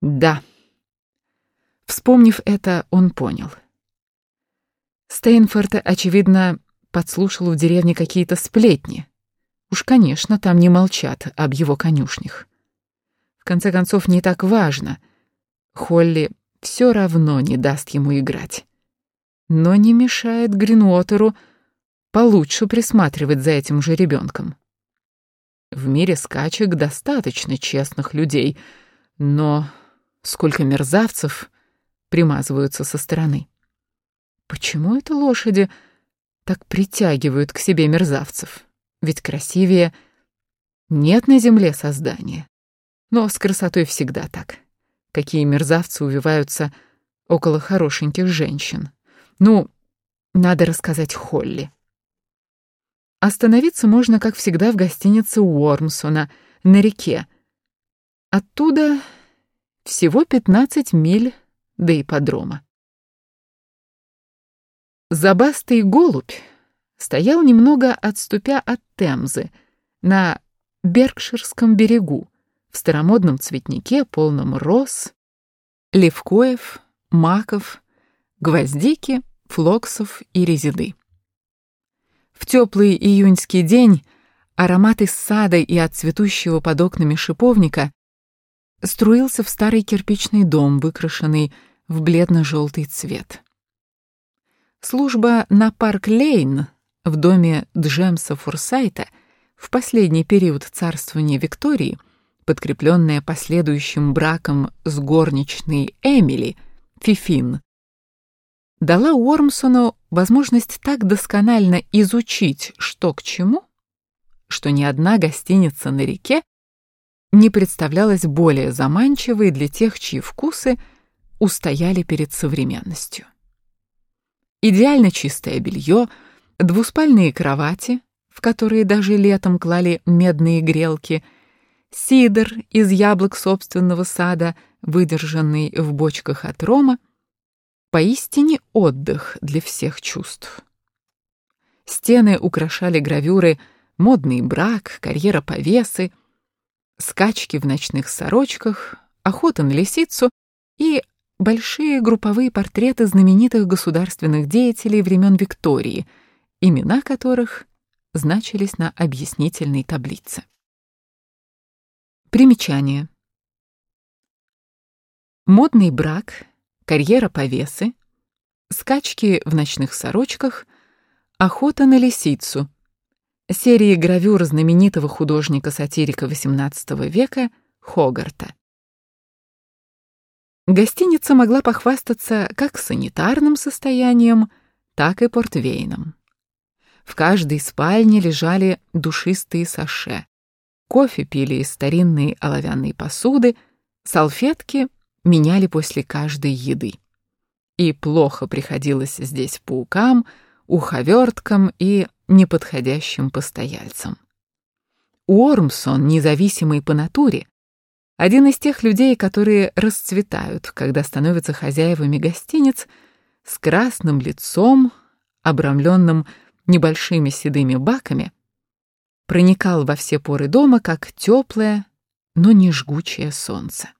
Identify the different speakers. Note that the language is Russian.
Speaker 1: Да. Вспомнив это, он понял. Стейнфорд, очевидно, подслушал в деревне какие-то сплетни. Уж, конечно, там не молчат об его конюшнях. В конце концов, не так важно. Холли все равно не даст ему играть. Но не мешает Гринуотеру получше присматривать за этим же ребенком. В мире скачек достаточно честных людей, но сколько мерзавцев примазываются со стороны. Почему это лошади так притягивают к себе мерзавцев? Ведь красивее нет на земле создания. Но с красотой всегда так. Какие мерзавцы увиваются около хорошеньких женщин. Ну, надо рассказать Холли. Остановиться можно, как всегда, в гостинице Уормсона на реке. Оттуда всего 15 миль до ипподрома. Забастый голубь стоял немного отступя от Темзы, на Беркширском берегу, в старомодном цветнике, полном роз, левкоев, маков, гвоздики, флоксов и резеды. В теплый июньский день аромат из сада и от цветущего под окнами шиповника струился в старый кирпичный дом, выкрашенный в бледно-желтый цвет. Служба на Парк-Лейн в доме Джемса Форсайта в последний период царствования Виктории, подкрепленная последующим браком с горничной Эмили, Фифин, дала Уормсону возможность так досконально изучить, что к чему, что ни одна гостиница на реке не представлялась более заманчивой для тех, чьи вкусы устояли перед современностью. Идеально чистое белье, двуспальные кровати, в которые даже летом клали медные грелки, сидр из яблок собственного сада, выдержанный в бочках от рома, Поистине отдых для всех чувств. Стены украшали гравюры «Модный брак», «Карьера повесы», «Скачки в ночных сорочках», «Охота на лисицу» и большие групповые портреты знаменитых государственных деятелей времен Виктории, имена которых значились на объяснительной таблице. Примечание. Модный брак карьера повесы, скачки в ночных сорочках, охота на лисицу, серии гравюр знаменитого художника-сатирика XVIII века Хогарта. Гостиница могла похвастаться как санитарным состоянием, так и портвейном. В каждой спальне лежали душистые саше. Кофе пили из старинной оловянной посуды, салфетки меняли после каждой еды. И плохо приходилось здесь паукам, уховерткам и неподходящим постояльцам. Уормсон, независимый по натуре, один из тех людей, которые расцветают, когда становятся хозяевами гостиниц, с красным лицом, обрамленным небольшими седыми баками, проникал во все поры дома, как теплое, но не жгучее солнце.